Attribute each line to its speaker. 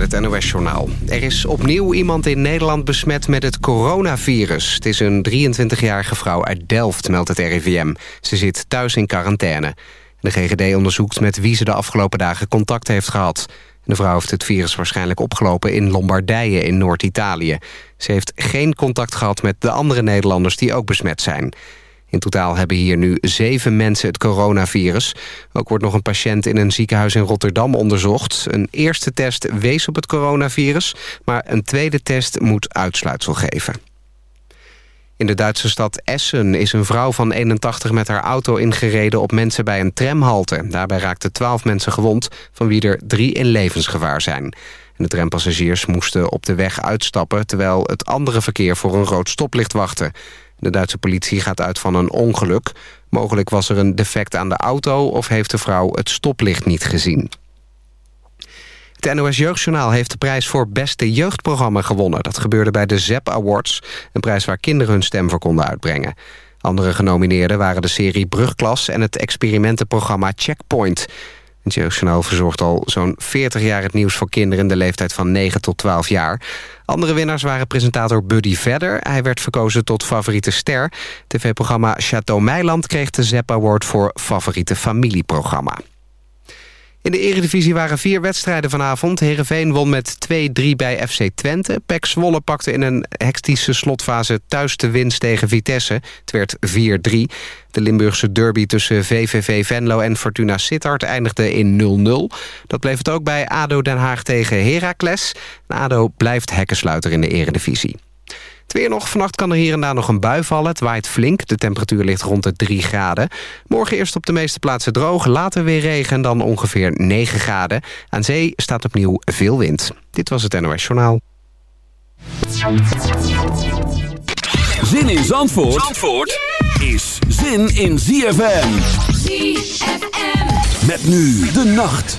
Speaker 1: met het NOS-journaal. Er is opnieuw iemand in Nederland besmet met het coronavirus. Het is een 23-jarige vrouw uit Delft, meldt het RIVM. Ze zit thuis in quarantaine. De GGD onderzoekt met wie ze de afgelopen dagen contact heeft gehad. De vrouw heeft het virus waarschijnlijk opgelopen in Lombardije in Noord-Italië. Ze heeft geen contact gehad met de andere Nederlanders die ook besmet zijn. In totaal hebben hier nu zeven mensen het coronavirus. Ook wordt nog een patiënt in een ziekenhuis in Rotterdam onderzocht. Een eerste test wees op het coronavirus... maar een tweede test moet uitsluitsel geven. In de Duitse stad Essen is een vrouw van 81 met haar auto ingereden op mensen bij een tramhalte. Daarbij raakten 12 mensen gewond, van wie er drie in levensgevaar zijn. En de trampassagiers moesten op de weg uitstappen... terwijl het andere verkeer voor een rood stoplicht wachtte. De Duitse politie gaat uit van een ongeluk. Mogelijk was er een defect aan de auto... of heeft de vrouw het stoplicht niet gezien. Het NOS Jeugdjournaal heeft de prijs voor beste jeugdprogramma gewonnen. Dat gebeurde bij de ZEP Awards, een prijs waar kinderen hun stem voor konden uitbrengen. Andere genomineerden waren de serie Brugklas en het experimentenprogramma Checkpoint. Het Jeugdjournaal verzorgt al zo'n 40 jaar het nieuws voor kinderen... in de leeftijd van 9 tot 12 jaar. Andere winnaars waren presentator Buddy Vedder. Hij werd verkozen tot favoriete ster. TV-programma Chateau Meiland kreeg de ZEP Award voor favoriete familieprogramma. In de eredivisie waren vier wedstrijden vanavond. Heerenveen won met 2-3 bij FC Twente. Pek Zwolle pakte in een hectische slotfase thuis de winst tegen Vitesse. Het werd 4-3. De Limburgse derby tussen VVV Venlo en Fortuna Sittard eindigde in 0-0. Dat bleef het ook bij ADO Den Haag tegen Heracles. ADO blijft hekkensluiter in de eredivisie. Het weer nog. Vannacht kan er hier en daar nog een bui vallen. Het waait flink. De temperatuur ligt rond de 3 graden. Morgen eerst op de meeste plaatsen droog. Later weer regen en dan ongeveer 9 graden. Aan zee staat opnieuw veel wind. Dit was het NOS Journaal.
Speaker 2: Zin in Zandvoort, Zandvoort is zin in ZFM. ZFM. Met nu de nacht.